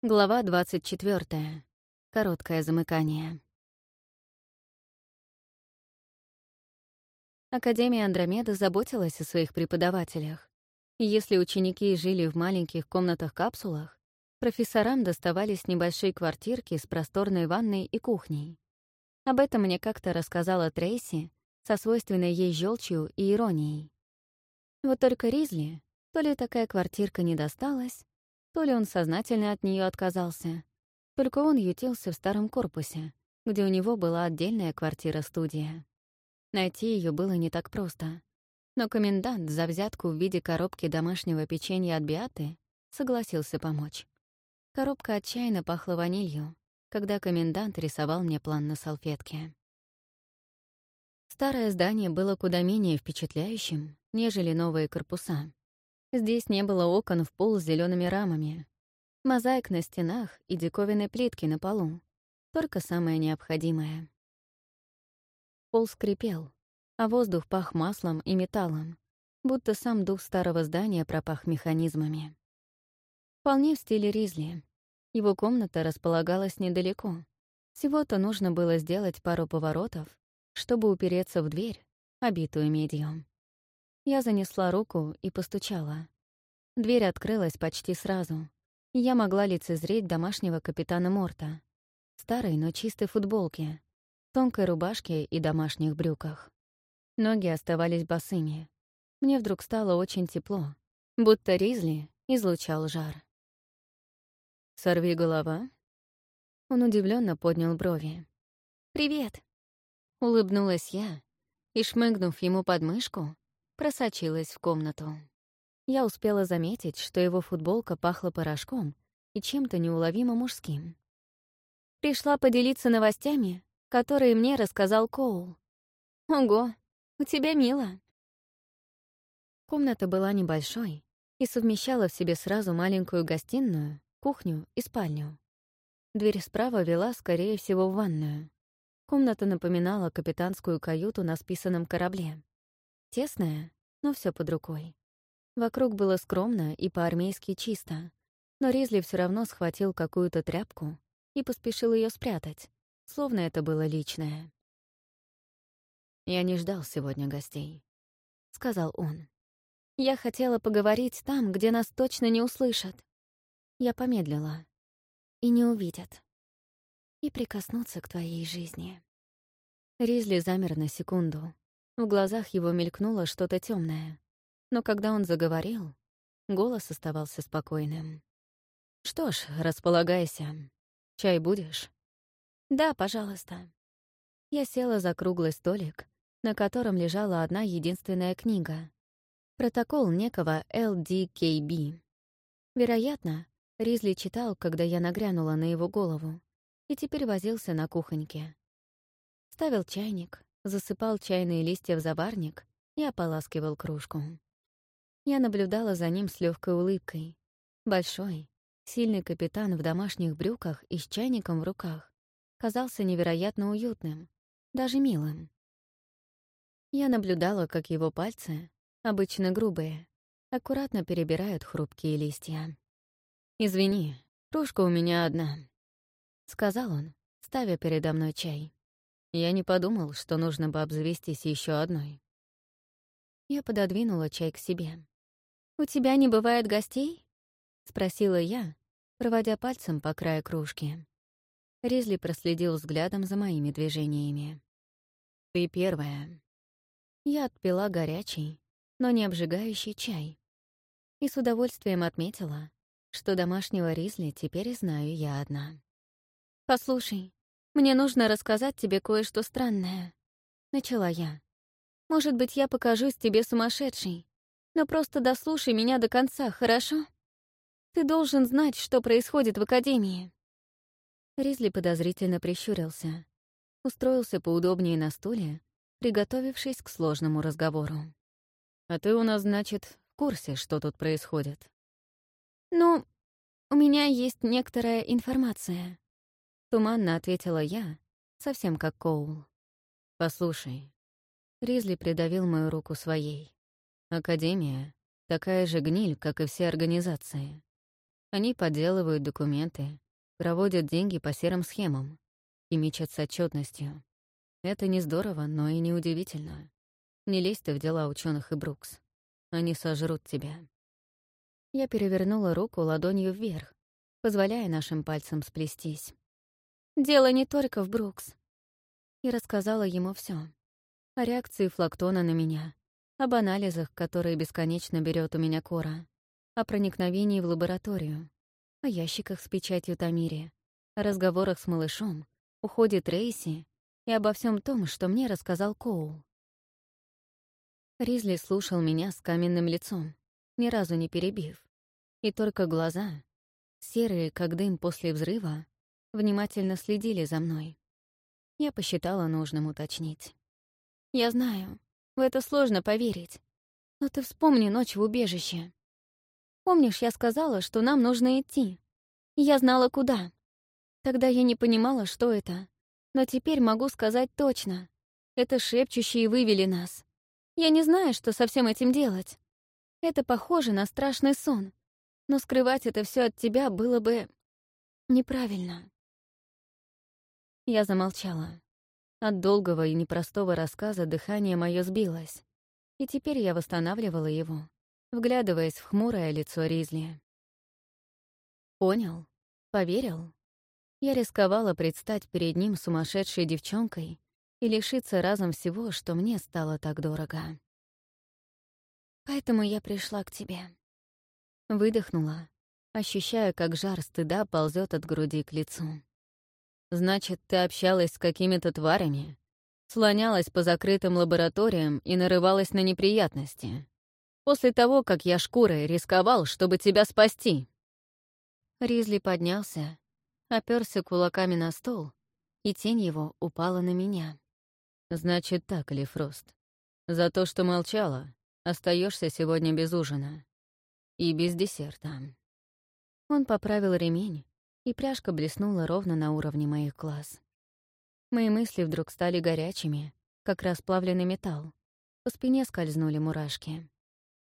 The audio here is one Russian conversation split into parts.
Глава 24. Короткое замыкание. Академия Андромеда заботилась о своих преподавателях. Если ученики жили в маленьких комнатах-капсулах, профессорам доставались небольшие квартирки с просторной ванной и кухней. Об этом мне как-то рассказала Трейси со свойственной ей желчью и иронией. Вот только Ризли то ли такая квартирка не досталась, то ли он сознательно от нее отказался. Только он ютился в старом корпусе, где у него была отдельная квартира-студия. Найти ее было не так просто. Но комендант за взятку в виде коробки домашнего печенья от Биаты согласился помочь. Коробка отчаянно пахла ванилью, когда комендант рисовал мне план на салфетке. Старое здание было куда менее впечатляющим, нежели новые корпуса. Здесь не было окон в пол с зелеными рамами, мозаик на стенах и диковинной плитки на полу. Только самое необходимое. Пол скрипел, а воздух пах маслом и металлом, будто сам дух старого здания пропах механизмами. Вполне в стиле Ризли. Его комната располагалась недалеко. Всего-то нужно было сделать пару поворотов, чтобы упереться в дверь, обитую медью. Я занесла руку и постучала. Дверь открылась почти сразу. Я могла лицезреть домашнего капитана Морта. Старой, но чистой футболке, тонкой рубашке и домашних брюках. Ноги оставались босыми. Мне вдруг стало очень тепло, будто Ризли излучал жар. «Сорви голова». Он удивленно поднял брови. «Привет!» — улыбнулась я и, шмыгнув ему под мышку, просочилась в комнату. Я успела заметить, что его футболка пахла порошком и чем-то неуловимо мужским. Пришла поделиться новостями, которые мне рассказал Коул. Ого, у тебя мило. Комната была небольшой и совмещала в себе сразу маленькую гостиную, кухню и спальню. Дверь справа вела, скорее всего, в ванную. Комната напоминала капитанскую каюту на списанном корабле. Тесная, но все под рукой. Вокруг было скромно и по-армейски чисто, но Ризли все равно схватил какую-то тряпку и поспешил ее спрятать, словно это было личное. «Я не ждал сегодня гостей», — сказал он. «Я хотела поговорить там, где нас точно не услышат». Я помедлила. «И не увидят. И прикоснуться к твоей жизни». Ризли замер на секунду, в глазах его мелькнуло что-то темное. Но когда он заговорил, голос оставался спокойным. «Что ж, располагайся. Чай будешь?» «Да, пожалуйста». Я села за круглый столик, на котором лежала одна единственная книга. Протокол некого LDKB. Вероятно, Ризли читал, когда я нагрянула на его голову, и теперь возился на кухоньке. Ставил чайник, засыпал чайные листья в заварник и ополаскивал кружку. Я наблюдала за ним с легкой улыбкой. Большой, сильный капитан в домашних брюках и с чайником в руках казался невероятно уютным, даже милым. Я наблюдала, как его пальцы, обычно грубые, аккуратно перебирают хрупкие листья. «Извини, кружка у меня одна», — сказал он, ставя передо мной чай. Я не подумал, что нужно бы обзавестись еще одной. Я пододвинула чай к себе. «У тебя не бывает гостей?» — спросила я, проводя пальцем по краю кружки. Ризли проследил взглядом за моими движениями. «Ты первая». Я отпила горячий, но не обжигающий чай. И с удовольствием отметила, что домашнего Ризли теперь знаю я одна. «Послушай, «Мне нужно рассказать тебе кое-что странное», — начала я. «Может быть, я покажусь тебе сумасшедшей, но просто дослушай меня до конца, хорошо? Ты должен знать, что происходит в Академии». Ризли подозрительно прищурился, устроился поудобнее на стуле, приготовившись к сложному разговору. «А ты у нас, значит, в курсе, что тут происходит?» «Ну, у меня есть некоторая информация», Туманно ответила я, совсем как Коул. «Послушай». Ризли придавил мою руку своей. «Академия — такая же гниль, как и все организации. Они подделывают документы, проводят деньги по серым схемам и мечат с отчетностью. Это не здорово, но и не удивительно. Не лезь ты в дела ученых и Брукс. Они сожрут тебя. Я перевернула руку ладонью вверх, позволяя нашим пальцам сплестись. Дело не только в Брукс. И рассказала ему все О реакции флактона на меня, об анализах, которые бесконечно берет у меня Кора, о проникновении в лабораторию, о ящиках с печатью Тамири, о разговорах с малышом, уходе Трейси и обо всем том, что мне рассказал Коул. Ризли слушал меня с каменным лицом, ни разу не перебив, и только глаза, серые, как дым после взрыва, внимательно следили за мной. Я посчитала нужным уточнить. «Я знаю, в это сложно поверить, но ты вспомни ночь в убежище. Помнишь, я сказала, что нам нужно идти? Я знала, куда. Тогда я не понимала, что это, но теперь могу сказать точно. Это шепчущие вывели нас. Я не знаю, что со всем этим делать. Это похоже на страшный сон, но скрывать это все от тебя было бы неправильно. Я замолчала. От долгого и непростого рассказа дыхание мое сбилось, и теперь я восстанавливала его, вглядываясь в хмурое лицо Ризли. Понял? Поверил? Я рисковала предстать перед ним сумасшедшей девчонкой, и лишиться разом всего, что мне стало так дорого. Поэтому я пришла к тебе. Выдохнула, ощущая, как жар стыда ползет от груди к лицу. «Значит, ты общалась с какими-то тварями, слонялась по закрытым лабораториям и нарывалась на неприятности. После того, как я шкурой рисковал, чтобы тебя спасти». Ризли поднялся, оперся кулаками на стол, и тень его упала на меня. «Значит так, Лифрост. За то, что молчала, остаешься сегодня без ужина. И без десерта». Он поправил ремень, и пряжка блеснула ровно на уровне моих глаз. Мои мысли вдруг стали горячими, как расплавленный металл. По спине скользнули мурашки.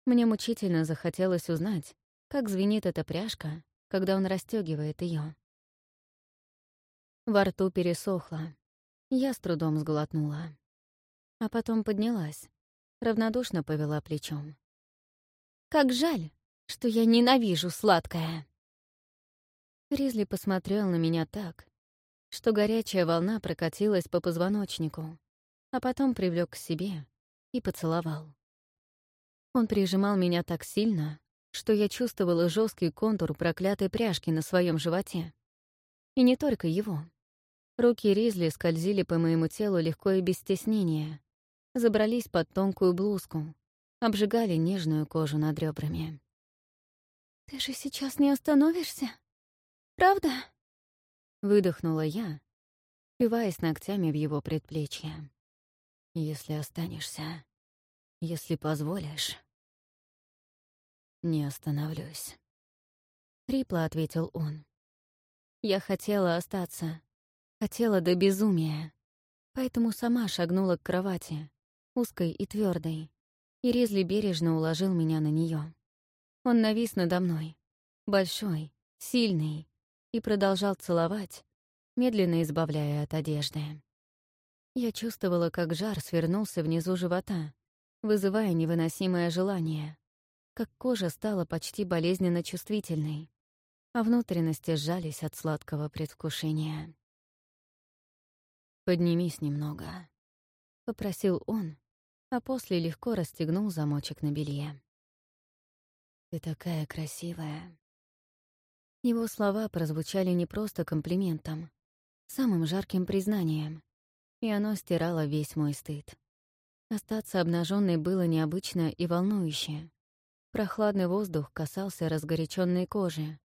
Мне мучительно захотелось узнать, как звенит эта пряжка, когда он расстегивает ее. Во рту пересохло. Я с трудом сглотнула. А потом поднялась, равнодушно повела плечом. «Как жаль, что я ненавижу сладкое!» Ризли посмотрел на меня так, что горячая волна прокатилась по позвоночнику, а потом привлек к себе и поцеловал. Он прижимал меня так сильно, что я чувствовала жесткий контур проклятой пряжки на своем животе. И не только его. Руки Ризли скользили по моему телу легко и без стеснения, забрались под тонкую блузку, обжигали нежную кожу над ребрами. «Ты же сейчас не остановишься? Правда?» Выдохнула я, впиваясь ногтями в его предплечье. «Если останешься, если позволишь, не остановлюсь». Хрипло ответил он. Я хотела остаться, Хотела до безумия. Поэтому сама шагнула к кровати, узкой и твердой, и Ризли бережно уложил меня на нее. Он навис надо мной, большой, сильный, и продолжал целовать, медленно избавляя от одежды. Я чувствовала, как жар свернулся внизу живота, вызывая невыносимое желание, как кожа стала почти болезненно чувствительной, а внутренности сжались от сладкого предвкушения. «Поднимись немного», — попросил он, а после легко расстегнул замочек на белье. «Ты такая красивая». Его слова прозвучали не просто комплиментом, самым жарким признанием, и оно стирало весь мой стыд. Остаться обнаженной было необычно и волнующе. Прохладный воздух касался разгоряченной кожи,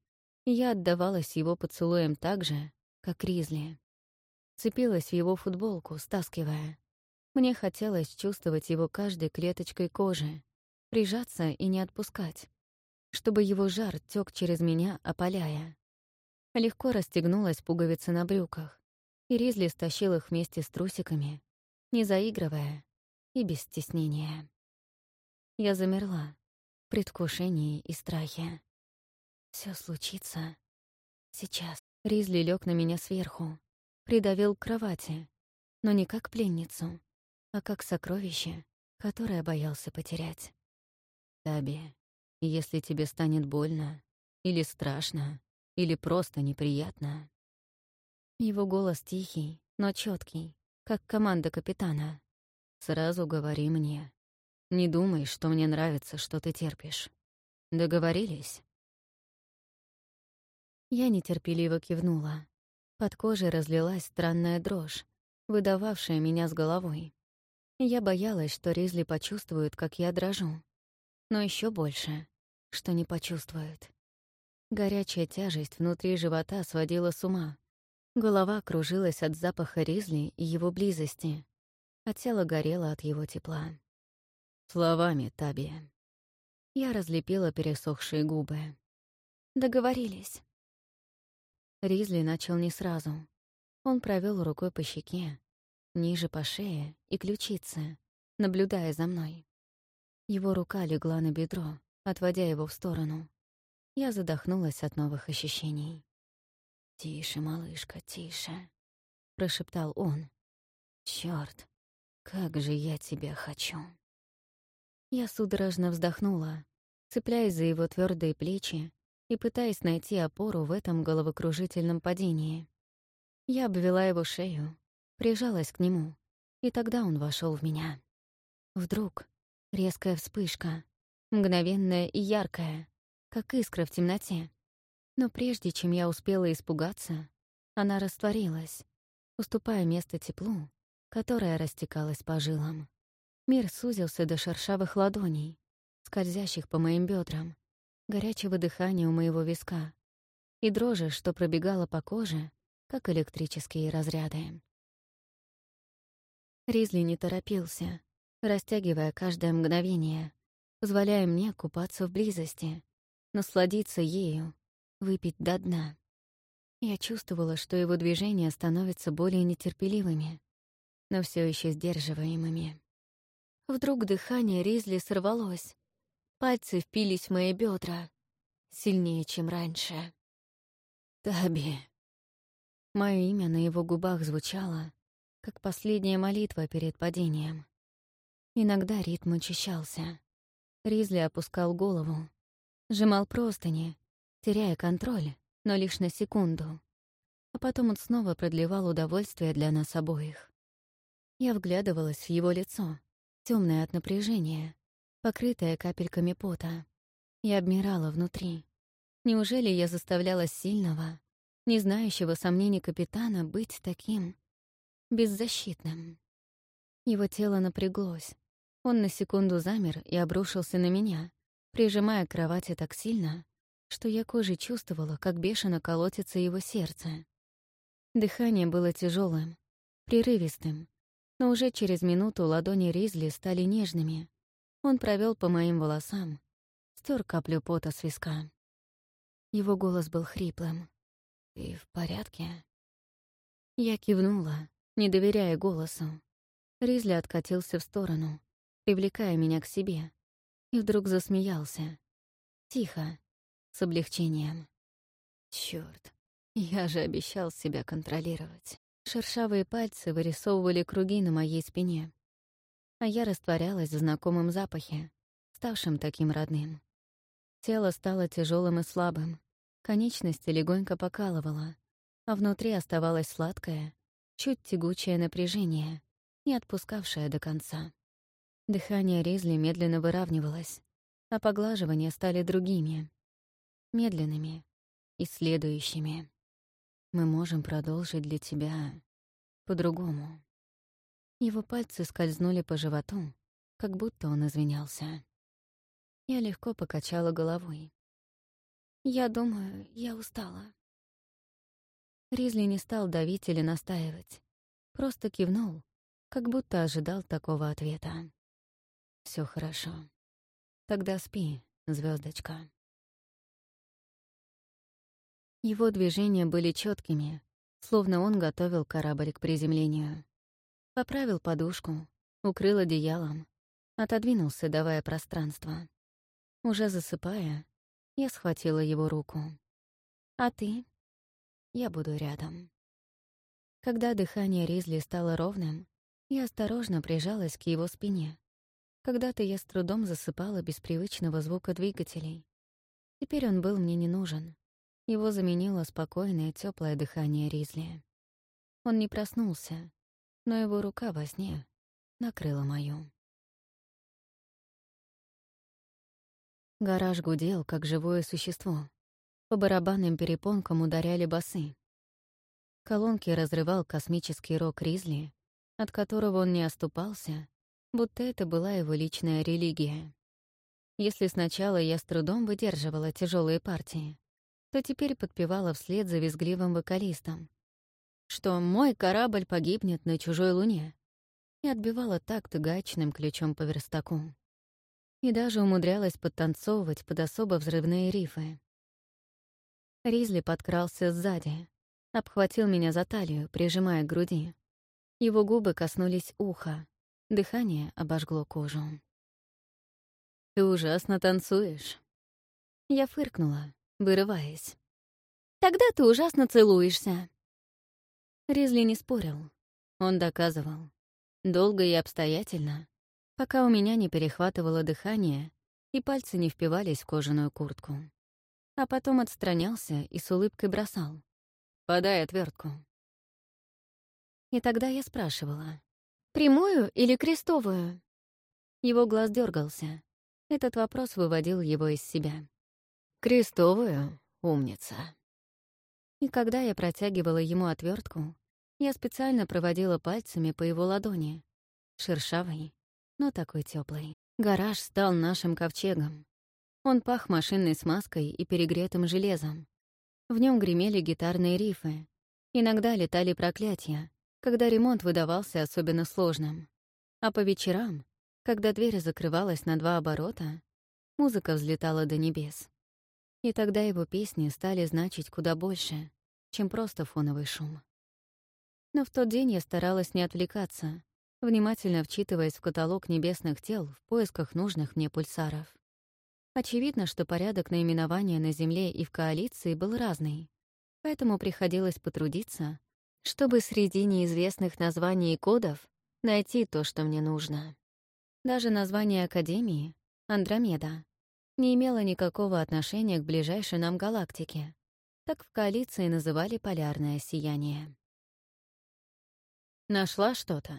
и я отдавалась его поцелуем так же, как Ризли. Цепилась в его футболку, стаскивая. Мне хотелось чувствовать его каждой клеточкой кожи, прижаться и не отпускать, чтобы его жар тёк через меня, опаляя. Легко расстегнулась пуговица на брюках, и Ризли стащил их вместе с трусиками, не заигрывая и без стеснения. Я замерла, в предвкушении и страхе. Все случится сейчас. Ризли лег на меня сверху, придавил к кровати, но не как пленницу, а как сокровище, которое боялся потерять. Таби, если тебе станет больно, или страшно, или просто неприятно. Его голос тихий, но четкий, как команда капитана. Сразу говори мне. Не думай, что мне нравится, что ты терпишь. Договорились? Я нетерпеливо кивнула. Под кожей разлилась странная дрожь, выдававшая меня с головой. Я боялась, что Ризли почувствует, как я дрожу. Но еще больше, что не почувствует. Горячая тяжесть внутри живота сводила с ума. Голова кружилась от запаха Ризли и его близости, а тело горело от его тепла. Словами, Таби. Я разлепила пересохшие губы. Договорились. Ризли начал не сразу. Он провел рукой по щеке, ниже по шее и ключице, наблюдая за мной. Его рука легла на бедро, отводя его в сторону. Я задохнулась от новых ощущений. «Тише, малышка, тише», — прошептал он. «Чёрт, как же я тебя хочу!» Я судорожно вздохнула, цепляясь за его твердые плечи и пытаясь найти опору в этом головокружительном падении. Я обвела его шею, прижалась к нему, и тогда он вошел в меня. Вдруг резкая вспышка, мгновенная и яркая, как искра в темноте. Но прежде чем я успела испугаться, она растворилась, уступая место теплу, которое растекалось по жилам. Мир сузился до шершавых ладоней, скользящих по моим бедрам, горячего дыхания у моего виска и дрожи, что пробегала по коже, как электрические разряды. Ризли не торопился, растягивая каждое мгновение, позволяя мне купаться в близости, насладиться ею, выпить до дна. Я чувствовала, что его движения становятся более нетерпеливыми, но все еще сдерживаемыми. Вдруг дыхание Ризли сорвалось. Пальцы впились в мои бедра сильнее, чем раньше. «Таби». Мое имя на его губах звучало, как последняя молитва перед падением. Иногда ритм учащался. Ризли опускал голову, сжимал простыни, теряя контроль, но лишь на секунду. А потом он снова продлевал удовольствие для нас обоих. Я вглядывалась в его лицо, темное от напряжения, покрытое капельками пота. Я обмирала внутри. Неужели я заставляла сильного, не знающего сомнений капитана, быть таким беззащитным. Его тело напряглось. Он на секунду замер и обрушился на меня, прижимая к кровати так сильно, что я кожей чувствовала, как бешено колотится его сердце. Дыхание было тяжелым, прерывистым, но уже через минуту ладони Ризли стали нежными. Он провел по моим волосам, стер каплю пота с виска. Его голос был хриплым. «Ты в порядке?» Я кивнула, не доверяя голосу. Ризли откатился в сторону, привлекая меня к себе, и вдруг засмеялся. Тихо, с облегчением. Чёрт, я же обещал себя контролировать. Шершавые пальцы вырисовывали круги на моей спине, а я растворялась в знакомом запахе, ставшем таким родным. Тело стало тяжелым и слабым, конечности легонько покалывало, а внутри оставалось сладкое, чуть тягучее напряжение, не отпускавшее до конца. Дыхание Ризли медленно выравнивалось, а поглаживания стали другими, медленными, исследующими. Мы можем продолжить для тебя по-другому. Его пальцы скользнули по животу, как будто он извинялся. Я легко покачала головой. «Я думаю, я устала». Ризли не стал давить или настаивать. Просто кивнул, как будто ожидал такого ответа. Все хорошо. Тогда спи, звездочка. Его движения были четкими, словно он готовил корабль к приземлению. Поправил подушку, укрыл одеялом, отодвинулся, давая пространство. Уже засыпая, Я схватила его руку. «А ты?» «Я буду рядом». Когда дыхание Ризли стало ровным, я осторожно прижалась к его спине. Когда-то я с трудом засыпала без привычного звука двигателей. Теперь он был мне не нужен. Его заменило спокойное, теплое дыхание Ризли. Он не проснулся, но его рука во сне накрыла мою. Гараж гудел, как живое существо. По барабанным перепонкам ударяли басы. Колонки разрывал космический рок Ризли, от которого он не оступался, будто это была его личная религия. Если сначала я с трудом выдерживала тяжелые партии, то теперь подпевала вслед за визгливым вокалистом, что мой корабль погибнет на чужой луне, и отбивала такт гачным ключом по верстаку. И даже умудрялась подтанцовывать под особо взрывные рифы. Ризли подкрался сзади, обхватил меня за талию, прижимая к груди. Его губы коснулись уха, дыхание обожгло кожу. «Ты ужасно танцуешь». Я фыркнула, вырываясь. «Тогда ты ужасно целуешься». Ризли не спорил. Он доказывал. Долго и обстоятельно, пока у меня не перехватывало дыхание и пальцы не впивались в кожаную куртку. А потом отстранялся и с улыбкой бросал. «Подай отвертку. И тогда я спрашивала, «Прямую или крестовую?» Его глаз дергался. Этот вопрос выводил его из себя. «Крестовую, умница». И когда я протягивала ему отвертку, я специально проводила пальцами по его ладони, шершавой, но такой теплой. Гараж стал нашим ковчегом. Он пах машинной смазкой и перегретым железом. В нем гремели гитарные рифы. Иногда летали проклятия, когда ремонт выдавался особенно сложным. А по вечерам, когда дверь закрывалась на два оборота, музыка взлетала до небес. И тогда его песни стали значить куда больше, чем просто фоновый шум. Но в тот день я старалась не отвлекаться, внимательно вчитываясь в каталог небесных тел в поисках нужных мне пульсаров. Очевидно, что порядок наименования на Земле и в коалиции был разный, поэтому приходилось потрудиться, чтобы среди неизвестных названий и кодов найти то, что мне нужно. Даже название Академии, Андромеда, не имело никакого отношения к ближайшей нам галактике. Так в коалиции называли полярное сияние. «Нашла что-то?»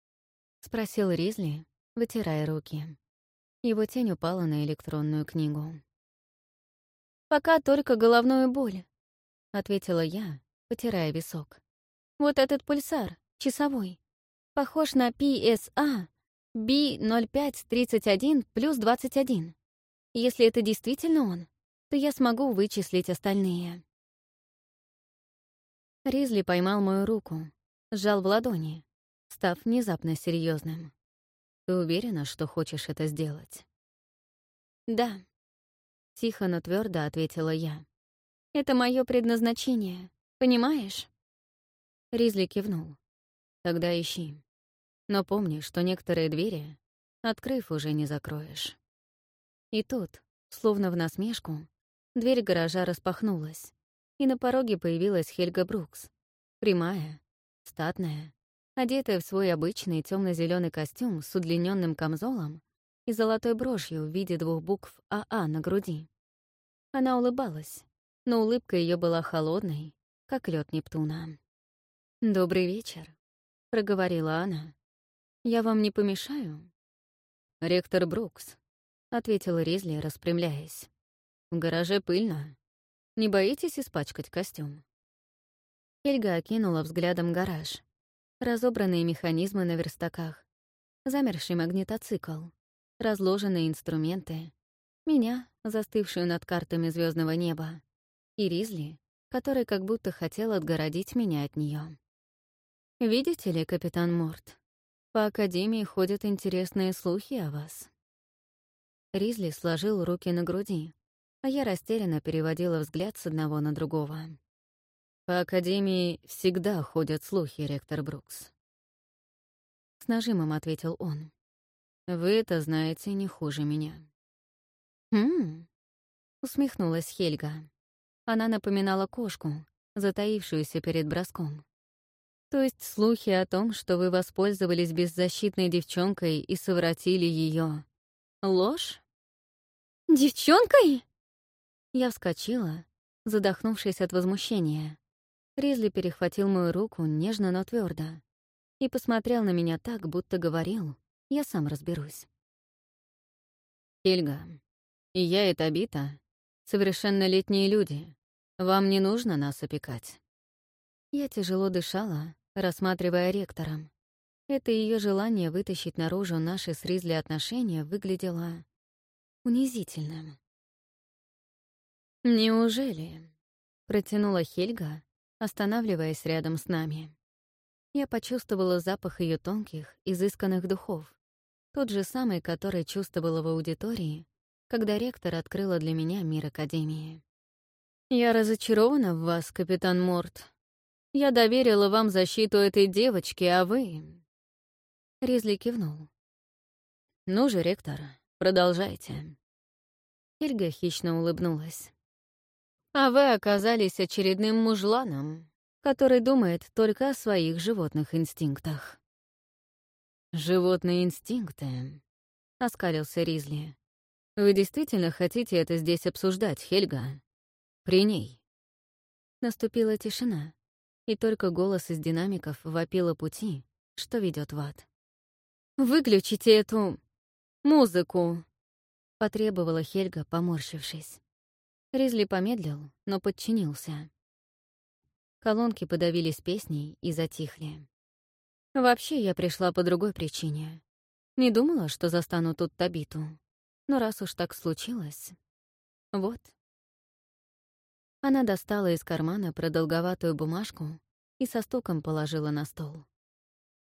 — спросил Ризли, вытирая руки. Его тень упала на электронную книгу. «Пока только головную боль», — ответила я, потирая висок. Вот этот пульсар, часовой, похож на PSA B0531 плюс 21. Если это действительно он, то я смогу вычислить остальные. Ризли поймал мою руку, сжал в ладони, став внезапно серьезным. «Ты уверена, что хочешь это сделать?» «Да», — тихо, но твердо ответила я. «Это мое предназначение, понимаешь?» Ризли кивнул. «Тогда ищи. Но помни, что некоторые двери, открыв, уже не закроешь». И тут, словно в насмешку, дверь гаража распахнулась, и на пороге появилась Хельга Брукс. Прямая, статная, одетая в свой обычный темно зеленый костюм с удлиненным камзолом и золотой брошью в виде двух букв АА на груди. Она улыбалась, но улыбка ее была холодной, как лед Нептуна. «Добрый вечер», — проговорила она. «Я вам не помешаю?» «Ректор Брукс», — ответила Ризли, распрямляясь. «В гараже пыльно. Не боитесь испачкать костюм?» Эльга окинула взглядом гараж. Разобранные механизмы на верстаках, замерший магнитоцикл, разложенные инструменты, меня, застывшую над картами звездного неба, и Ризли, который как будто хотел отгородить меня от нее. «Видите ли, капитан Морт, по Академии ходят интересные слухи о вас». Ризли сложил руки на груди, а я растерянно переводила взгляд с одного на другого. «По Академии всегда ходят слухи, ректор Брукс». С нажимом ответил он. «Вы это знаете не хуже меня». «Хм...» — усмехнулась Хельга. Она напоминала кошку, затаившуюся перед броском. То есть слухи о том, что вы воспользовались беззащитной девчонкой и совратили ее, ложь? Девчонкой? Я вскочила, задохнувшись от возмущения. Ризли перехватил мою руку нежно, но твердо и посмотрел на меня так, будто говорил, я сам разберусь. «Ильга, и я и Табита — совершеннолетние люди. Вам не нужно нас опекать». Я тяжело дышала, рассматривая ректора. Это ее желание вытащить наружу наши с Ризли отношения выглядело унизительным. «Неужели?» — протянула Хельга, останавливаясь рядом с нами. Я почувствовала запах ее тонких, изысканных духов, тот же самый, который чувствовала в аудитории, когда ректор открыла для меня мир Академии. «Я разочарована в вас, капитан Морт. Я доверила вам защиту этой девочки, а вы...» Ризли кивнул. «Ну же, ректор, продолжайте». Хельга хищно улыбнулась. «А вы оказались очередным мужланом, который думает только о своих животных инстинктах». «Животные инстинкты», — оскалился Ризли. «Вы действительно хотите это здесь обсуждать, Хельга? При ней?» Наступила тишина, и только голос из динамиков вопил о пути, что ведет в ад. «Выключите эту... музыку!» — потребовала Хельга, поморщившись. Ризли помедлил, но подчинился. Колонки подавились песней и затихли. Вообще, я пришла по другой причине. Не думала, что застану тут Табиту. Но раз уж так случилось... Вот. Она достала из кармана продолговатую бумажку и со стуком положила на стол.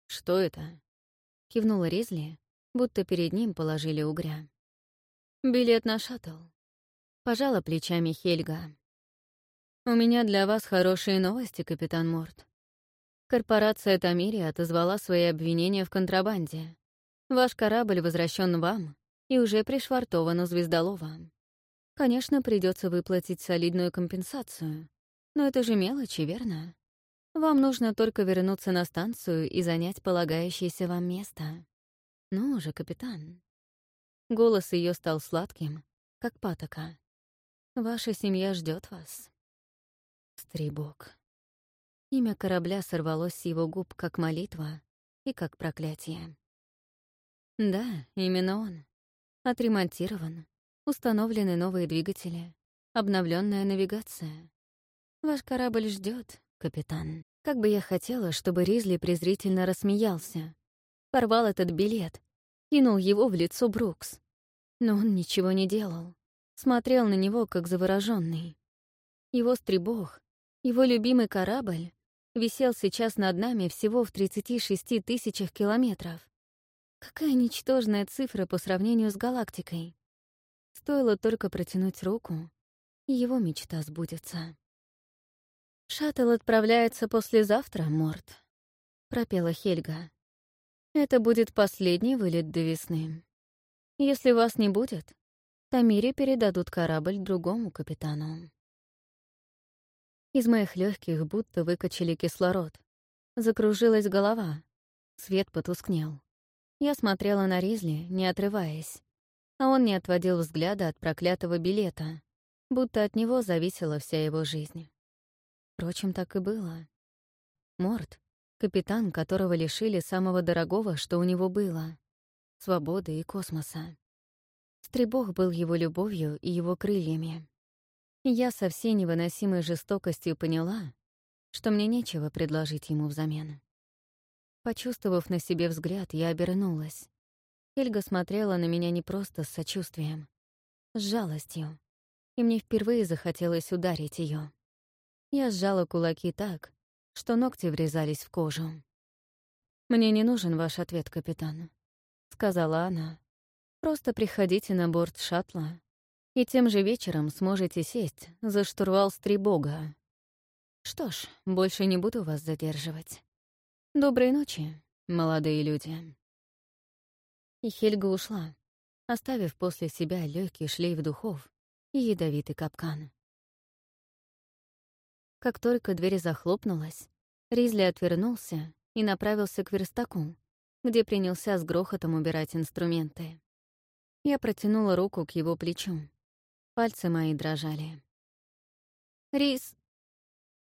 «Что это?» — кивнула Резли, будто перед ним положили угря. «Билет на шаттл». Пожала плечами Хельга. «У меня для вас хорошие новости, капитан Морт. Корпорация Тамири отозвала свои обвинения в контрабанде. Ваш корабль возвращен вам и уже пришвартован у Звездолова. Конечно, придется выплатить солидную компенсацию, но это же мелочи, верно? Вам нужно только вернуться на станцию и занять полагающееся вам место. Ну же, капитан. Голос ее стал сладким, как патока. Ваша семья ждет вас. Стрибок. Имя корабля сорвалось с его губ как молитва и как проклятие. Да, именно он. Отремонтирован, установлены новые двигатели, обновленная навигация. Ваш корабль ждет, капитан. Как бы я хотела, чтобы Ризли презрительно рассмеялся, порвал этот билет, кинул его в лицо Брукс. Но он ничего не делал, смотрел на него как завороженный. Его стребог, его любимый корабль висел сейчас над нами всего в 36 тысячах километров. Какая ничтожная цифра по сравнению с галактикой. Стоило только протянуть руку, и его мечта сбудется. «Шаттл отправляется послезавтра, Морт», — пропела Хельга. «Это будет последний вылет до весны. Если вас не будет, Тамире передадут корабль другому капитану». Из моих легких будто выкачали кислород. Закружилась голова. Свет потускнел. Я смотрела на Ризли, не отрываясь. А он не отводил взгляда от проклятого билета, будто от него зависела вся его жизнь. Впрочем, так и было. Морт — капитан, которого лишили самого дорогого, что у него было — свободы и космоса. Стребог был его любовью и его крыльями. Я со всей невыносимой жестокостью поняла, что мне нечего предложить ему взамен. Почувствовав на себе взгляд, я обернулась. Эльга смотрела на меня не просто с сочувствием, с жалостью, и мне впервые захотелось ударить ее. Я сжала кулаки так, что ногти врезались в кожу. «Мне не нужен ваш ответ, капитан», — сказала она. «Просто приходите на борт шаттла и тем же вечером сможете сесть за штурвал Стрибога. Что ж, больше не буду вас задерживать. Доброй ночи, молодые люди. И Хельга ушла, оставив после себя легкий шлейф духов, и ядовитый капкан. Как только дверь захлопнулась, Ризли отвернулся и направился к верстаку, где принялся с грохотом убирать инструменты. Я протянула руку к его плечу. Пальцы мои дрожали. «Рис!»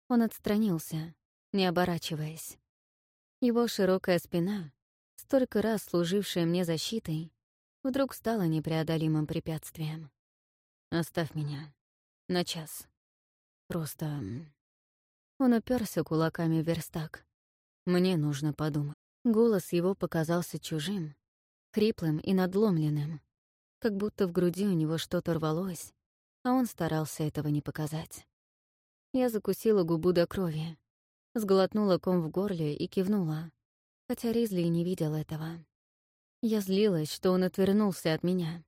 Он отстранился, не оборачиваясь. Его широкая спина, столько раз служившая мне защитой, вдруг стала непреодолимым препятствием. «Оставь меня. На час. Просто...» Он уперся кулаками в верстак. «Мне нужно подумать». Голос его показался чужим, хриплым и надломленным, как будто в груди у него что-то рвалось, а он старался этого не показать. Я закусила губу до крови, сглотнула ком в горле и кивнула, хотя Ризли и не видел этого. Я злилась, что он отвернулся от меня.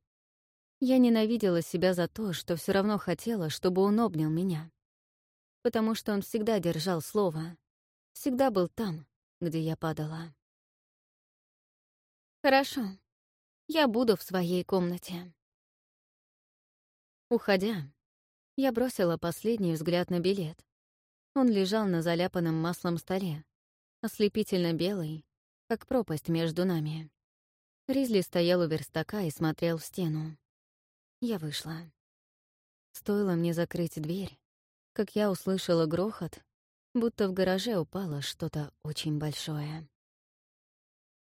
Я ненавидела себя за то, что все равно хотела, чтобы он обнял меня потому что он всегда держал слово, всегда был там, где я падала. «Хорошо, я буду в своей комнате». Уходя, я бросила последний взгляд на билет. Он лежал на заляпанном маслом столе, ослепительно белый, как пропасть между нами. Ризли стоял у верстака и смотрел в стену. Я вышла. Стоило мне закрыть дверь, как я услышала грохот, будто в гараже упало что-то очень большое.